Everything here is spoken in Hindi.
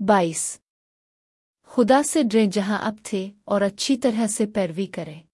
बाईस। खुदा से डरें जहाँ अब थे और अच्छी तरह से पैरवी करें।